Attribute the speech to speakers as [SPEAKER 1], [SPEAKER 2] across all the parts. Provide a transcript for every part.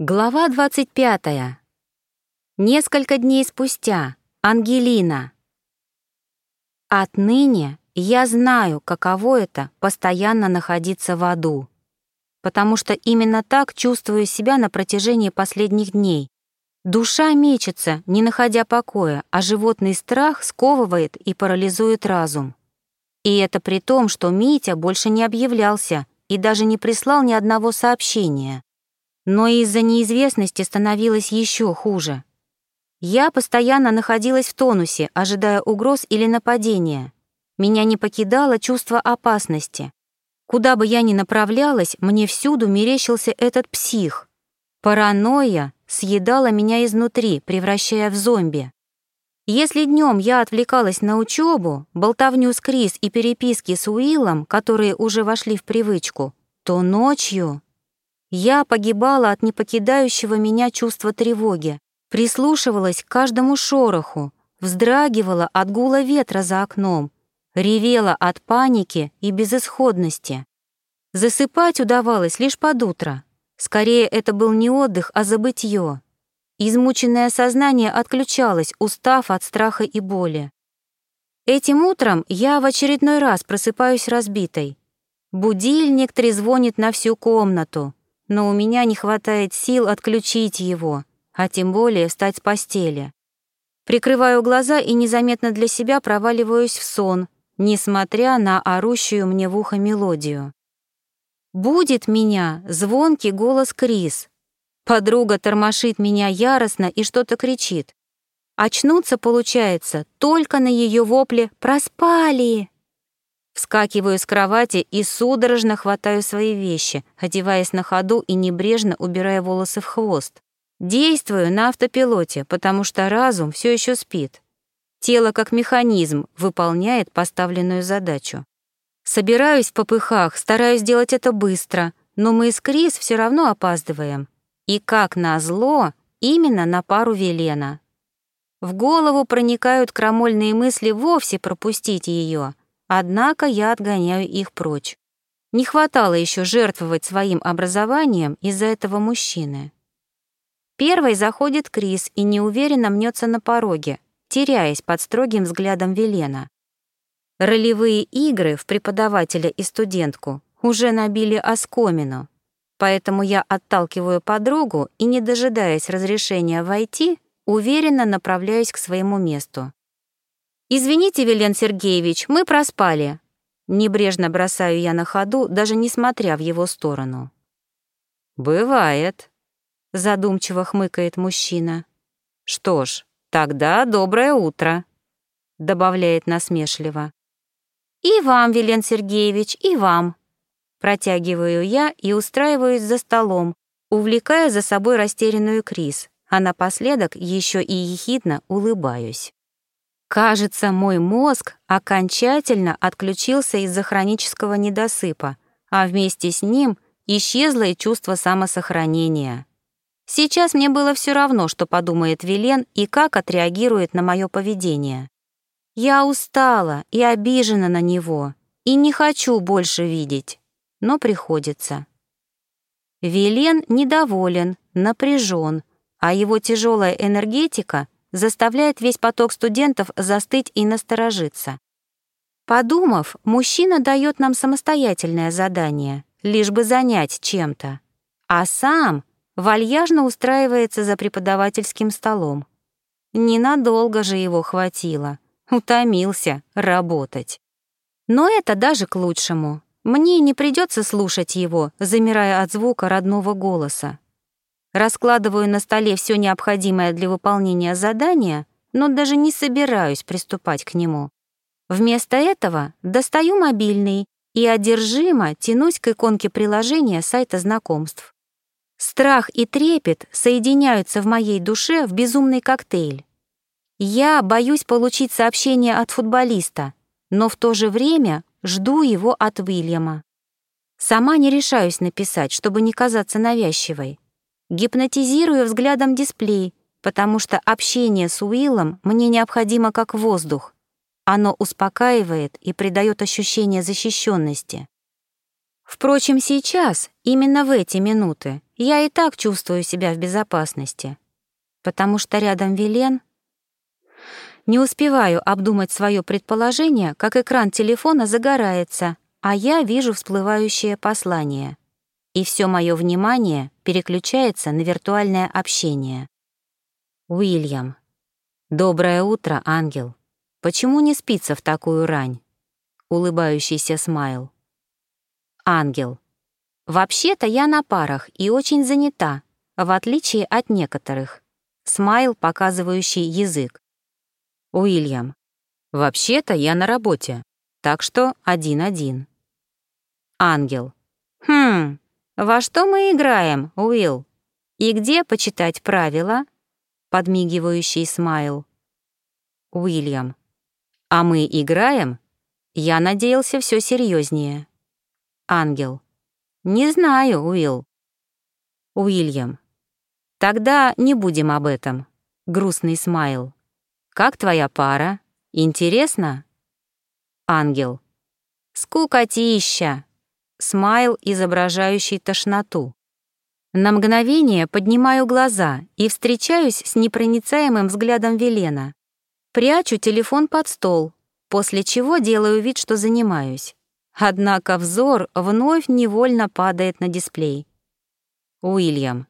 [SPEAKER 1] Глава 25. Несколько дней спустя. Ангелина. Отныне я знаю, каково это постоянно находиться в аду, потому что именно так чувствую себя на протяжении последних дней. Душа мечется, не находя покоя, а животный страх сковывает и парализует разум. И это при том, что Митя больше не объявлялся и даже не прислал ни одного сообщения. Но из-за неизвестности становилось еще хуже. Я постоянно находилась в тонусе, ожидая угроз или нападения. Меня не покидало чувство опасности. Куда бы я ни направлялась, мне всюду мерещился этот псих. Паранойя съедала меня изнутри, превращая в зомби. Если днем я отвлекалась на учебу, болтовню с Крис и переписки с Уиллом, которые уже вошли в привычку, то ночью я погибала от непокидающего меня чувства тревоги, прислушивалась к каждому шороху, вздрагивала от гула ветра за окном, ревела от паники и безысходности. Засыпать удавалось лишь под утро. Скорее, это был не отдых, а забытье. Измученное сознание отключалось, устав от страха и боли. Этим утром я в очередной раз просыпаюсь разбитой. Будильник трезвонит на всю комнату но у меня не хватает сил отключить его, а тем более встать с постели. Прикрываю глаза и незаметно для себя проваливаюсь в сон, несмотря на орущую мне в ухо мелодию. Будет меня звонкий голос Крис. Подруга тормошит меня яростно и что-то кричит. Очнуться получается только на ее вопле «Проспали!». Вскакиваю с кровати и судорожно хватаю свои вещи, одеваясь на ходу и небрежно убирая волосы в хвост. Действую на автопилоте, потому что разум все еще спит. Тело как механизм выполняет поставленную задачу. Собираюсь в попыхах, стараюсь сделать это быстро, но мы с Крис все равно опаздываем. И как назло, именно на пару Велена. В голову проникают крамольные мысли вовсе пропустить ее — Однако я отгоняю их прочь. Не хватало еще жертвовать своим образованием из-за этого мужчины. Первой заходит Крис и неуверенно мнется на пороге, теряясь под строгим взглядом Велена. Ролевые игры в преподавателя и студентку уже набили оскомину, поэтому я отталкиваю подругу и, не дожидаясь разрешения войти, уверенно направляюсь к своему месту. «Извините, Велен Сергеевич, мы проспали». Небрежно бросаю я на ходу, даже не смотря в его сторону. «Бывает», — задумчиво хмыкает мужчина. «Что ж, тогда доброе утро», — добавляет насмешливо. «И вам, Велен Сергеевич, и вам», — протягиваю я и устраиваюсь за столом, увлекая за собой растерянную Крис, а напоследок еще и ехидно улыбаюсь. Кажется, мой мозг окончательно отключился из-за хронического недосыпа, а вместе с ним исчезло и чувство самосохранения. Сейчас мне было все равно, что подумает Вилен и как отреагирует на мое поведение. Я устала и обижена на него, и не хочу больше видеть, но приходится. Вилен недоволен, напряжен, а его тяжелая энергетика заставляет весь поток студентов застыть и насторожиться. Подумав, мужчина дает нам самостоятельное задание, лишь бы занять чем-то, а сам вальяжно устраивается за преподавательским столом. Ненадолго же его хватило, утомился работать. Но это даже к лучшему. Мне не придется слушать его, замирая от звука родного голоса. Раскладываю на столе все необходимое для выполнения задания, но даже не собираюсь приступать к нему. Вместо этого достаю мобильный и одержимо тянусь к иконке приложения сайта знакомств. Страх и трепет соединяются в моей душе в безумный коктейль. Я боюсь получить сообщение от футболиста, но в то же время жду его от Уильяма. Сама не решаюсь написать, чтобы не казаться навязчивой. Гипнотизирую взглядом дисплей, потому что общение с Уиллом мне необходимо как воздух. Оно успокаивает и придает ощущение защищенности. Впрочем, сейчас, именно в эти минуты, я и так чувствую себя в безопасности. Потому что рядом Вилен... Не успеваю обдумать свое предположение, как экран телефона загорается, а я вижу всплывающее послание. И все мое внимание переключается на виртуальное общение. Уильям. «Доброе утро, ангел. Почему не спится в такую рань?» Улыбающийся смайл. Ангел. «Вообще-то я на парах и очень занята, в отличие от некоторых». Смайл, показывающий язык. Уильям. «Вообще-то я на работе, так что один-один». Ангел. «Хм, во что мы играем, Уилл? И где почитать правила?» Подмигивающий смайл. Уильям. «А мы играем?» Я надеялся все серьезнее. Ангел. «Не знаю, Уилл». Уильям. «Тогда не будем об этом». Грустный смайл. «Как твоя пара? Интересно?» Ангел. «Скукотища!» Смайл, изображающий тошноту. На мгновение поднимаю глаза и встречаюсь с непроницаемым взглядом Велена. Прячу телефон под стол, после чего делаю вид, что занимаюсь. Однако взор вновь невольно падает на дисплей. Уильям.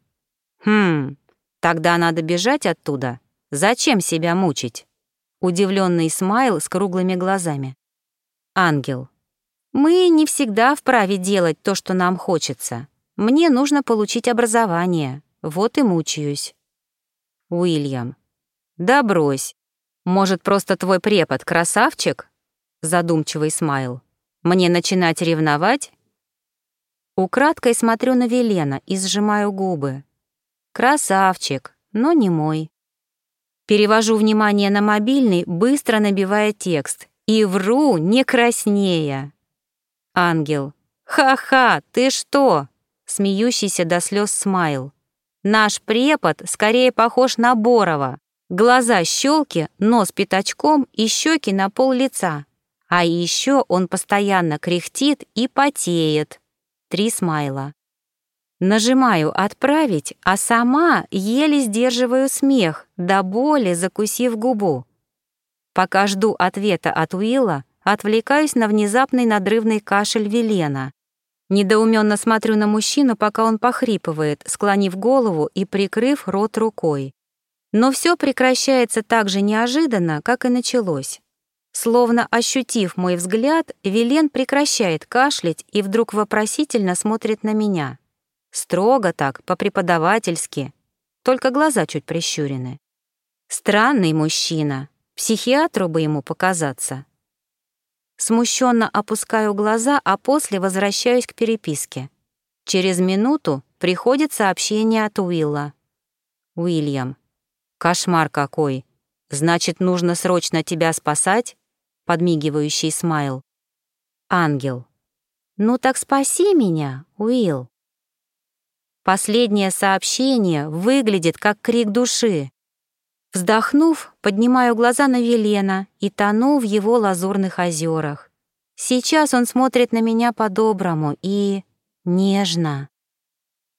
[SPEAKER 1] Хм, тогда надо бежать оттуда. Зачем себя мучить? Удивленный смайл с круглыми глазами. Ангел. Мы не всегда вправе делать то, что нам хочется. Мне нужно получить образование. Вот и мучаюсь. Уильям. Да брось. Может, просто твой препод красавчик? Задумчивый смайл. Мне начинать ревновать? Украдкой смотрю на Велена и сжимаю губы. Красавчик, но не мой. Перевожу внимание на мобильный, быстро набивая текст. И вру, не краснея. Ангел. «Ха-ха, ты что?» Смеющийся до слез смайл. «Наш препод скорее похож на Борова. Глаза щелки, нос пятачком и щеки на пол лица. А еще он постоянно кряхтит и потеет. Три смайла. Нажимаю «Отправить», а сама еле сдерживаю смех, до боли закусив губу. Пока жду ответа от Уилла, отвлекаюсь на внезапный надрывный кашель Велена. Недоуменно смотрю на мужчину, пока он похрипывает, склонив голову и прикрыв рот рукой. Но все прекращается так же неожиданно, как и началось. Словно ощутив мой взгляд, Вилен прекращает кашлять и вдруг вопросительно смотрит на меня. Строго так, по-преподавательски, только глаза чуть прищурены. Странный мужчина, психиатру бы ему показаться. Смущенно опускаю глаза, а после возвращаюсь к переписке. Через минуту приходит сообщение от Уилла. «Уильям, кошмар какой! Значит, нужно срочно тебя спасать?» подмигивающий смайл. Ангел. «Ну так спаси меня, Уилл». Последнее сообщение выглядит как крик души. Вздохнув, поднимаю глаза на Велена и тону в его лазурных озерах. Сейчас он смотрит на меня по-доброму и... нежно.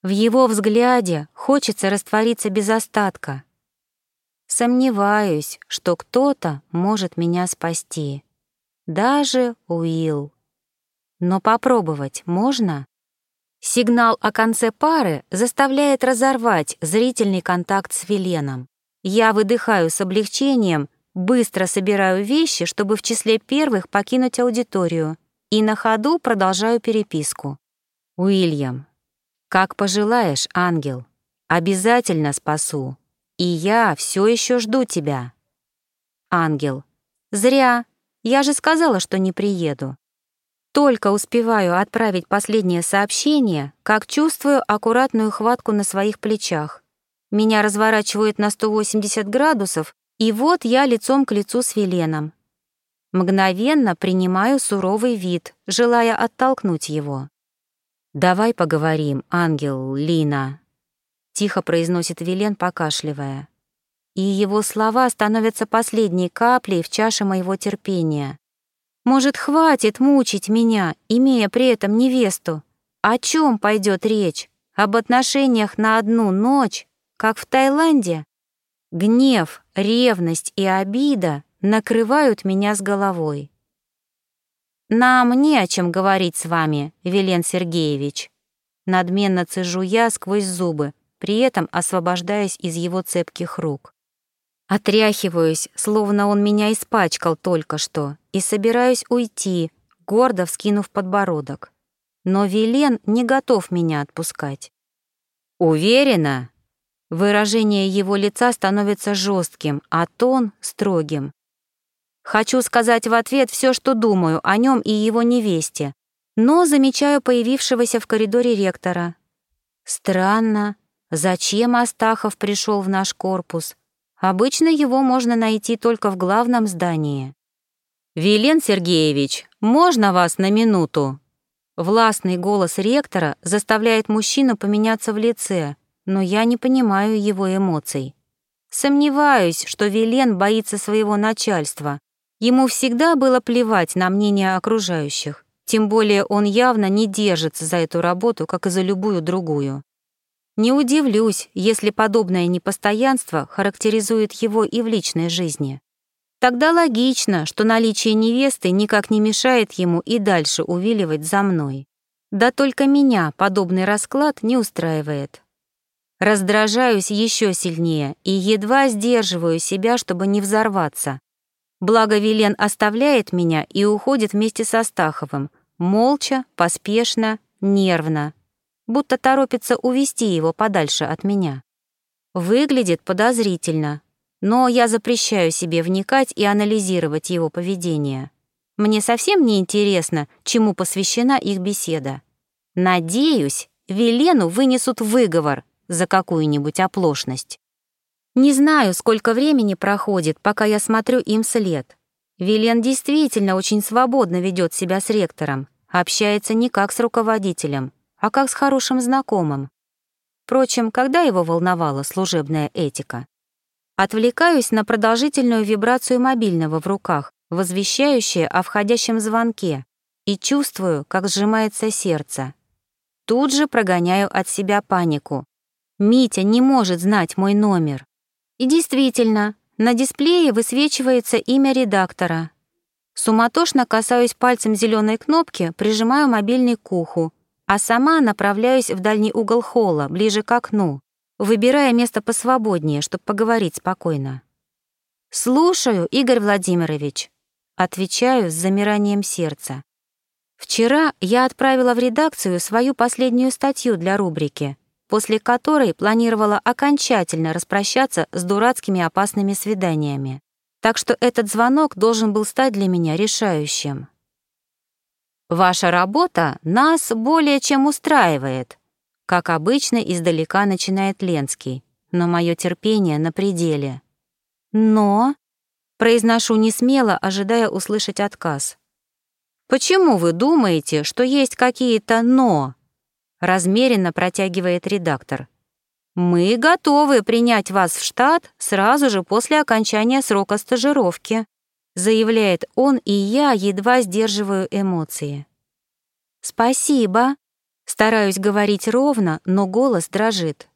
[SPEAKER 1] В его взгляде хочется раствориться без остатка, Сомневаюсь, что кто-то может меня спасти. Даже Уилл. Но попробовать можно? Сигнал о конце пары заставляет разорвать зрительный контакт с Веленом. Я выдыхаю с облегчением, быстро собираю вещи, чтобы в числе первых покинуть аудиторию, и на ходу продолжаю переписку. «Уильям, как пожелаешь, ангел, обязательно спасу. И я все еще жду тебя. Ангел. Зря. Я же сказала, что не приеду. Только успеваю отправить последнее сообщение, как чувствую аккуратную хватку на своих плечах. Меня разворачивают на 180 градусов, и вот я лицом к лицу с Веленом. Мгновенно принимаю суровый вид, желая оттолкнуть его. «Давай поговорим, ангел Лина», тихо произносит Вилен, покашливая. И его слова становятся последней каплей в чаше моего терпения. Может, хватит мучить меня, имея при этом невесту? О чем пойдет речь? об отношениях на одну ночь, как в Таиланде, гнев, ревность и обида накрывают меня с головой. «Нам не о чем говорить с вами, Велен Сергеевич», надменно цежу я сквозь зубы, при этом освобождаясь из его цепких рук. Отряхиваюсь, словно он меня испачкал только что, и собираюсь уйти, гордо вскинув подбородок. Но Вилен не готов меня отпускать. «Уверена?» Выражение его лица становится жестким, а тон — строгим. Хочу сказать в ответ все, что думаю о нем и его невесте, но замечаю появившегося в коридоре ректора. Странно, зачем Астахов пришел в наш корпус? Обычно его можно найти только в главном здании. «Вилен Сергеевич, можно вас на минуту?» Властный голос ректора заставляет мужчину поменяться в лице, но я не понимаю его эмоций. Сомневаюсь, что Вилен боится своего начальства. Ему всегда было плевать на мнение окружающих, тем более он явно не держится за эту работу, как и за любую другую. Не удивлюсь, если подобное непостоянство характеризует его и в личной жизни. Тогда логично, что наличие невесты никак не мешает ему и дальше увиливать за мной. Да только меня подобный расклад не устраивает. Раздражаюсь еще сильнее и едва сдерживаю себя, чтобы не взорваться. Благо Вилен оставляет меня и уходит вместе со Стаховым, молча, поспешно, нервно будто торопится увести его подальше от меня. Выглядит подозрительно, но я запрещаю себе вникать и анализировать его поведение. Мне совсем не интересно, чему посвящена их беседа. Надеюсь, Велену вынесут выговор за какую-нибудь оплошность. Не знаю, сколько времени проходит, пока я смотрю им след. Вилен действительно очень свободно ведет себя с ректором, общается не как с руководителем, а как с хорошим знакомым. Впрочем, когда его волновала служебная этика? Отвлекаюсь на продолжительную вибрацию мобильного в руках, возвещающее о входящем звонке, и чувствую, как сжимается сердце. Тут же прогоняю от себя панику. Митя не может знать мой номер. И действительно, на дисплее высвечивается имя редактора. Суматошно касаюсь пальцем зеленой кнопки, прижимаю мобильный к уху а сама направляюсь в дальний угол холла, ближе к окну, выбирая место посвободнее, чтобы поговорить спокойно. «Слушаю, Игорь Владимирович», — отвечаю с замиранием сердца. «Вчера я отправила в редакцию свою последнюю статью для рубрики, после которой планировала окончательно распрощаться с дурацкими опасными свиданиями. Так что этот звонок должен был стать для меня решающим. Ваша работа нас более чем устраивает. Как обычно, издалека начинает Ленский, но мое терпение на пределе. Но... Произношу не смело, ожидая услышать отказ. «Почему вы думаете, что есть какие-то «но»?» Размеренно протягивает редактор. «Мы готовы принять вас в штат сразу же после окончания срока стажировки заявляет он, и я едва сдерживаю эмоции. «Спасибо», — стараюсь говорить ровно, но голос дрожит.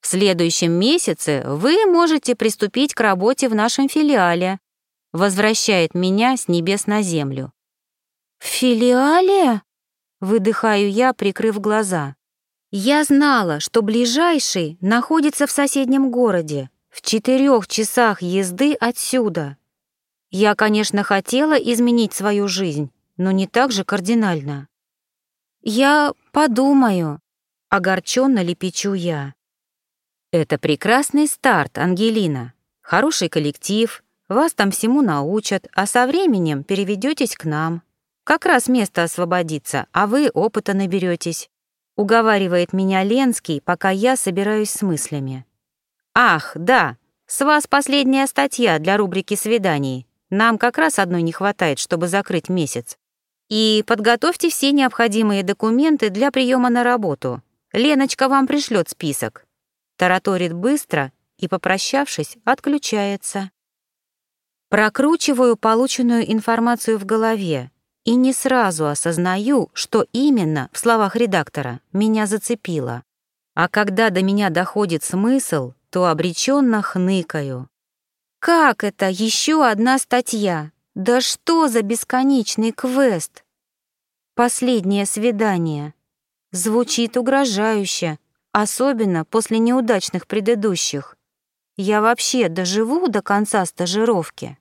[SPEAKER 1] «В следующем месяце вы можете приступить к работе в нашем филиале», возвращает меня с небес на землю. «В филиале?» — выдыхаю я, прикрыв глаза. Я знала, что ближайший находится в соседнем городе, в четырех часах езды отсюда. Я, конечно, хотела изменить свою жизнь, но не так же кардинально. «Я подумаю», — огорченно лепечу я. «Это прекрасный старт, Ангелина. Хороший коллектив, вас там всему научат, а со временем переведетесь к нам. Как раз место освободится, а вы опыта наберетесь. уговаривает меня Ленский, пока я собираюсь с мыслями. «Ах, да, с вас последняя статья для рубрики «Свиданий». Нам как раз одной не хватает, чтобы закрыть месяц. И подготовьте все необходимые документы для приема на работу. Леночка вам пришлет список. Тараторит быстро и, попрощавшись, отключается. Прокручиваю полученную информацию в голове и не сразу осознаю, что именно в словах редактора меня зацепило. А когда до меня доходит смысл, то обреченно хныкаю. Как это еще одна статья? Да что за бесконечный квест? Последнее свидание. Звучит угрожающе, особенно после неудачных предыдущих. Я вообще доживу до конца стажировки?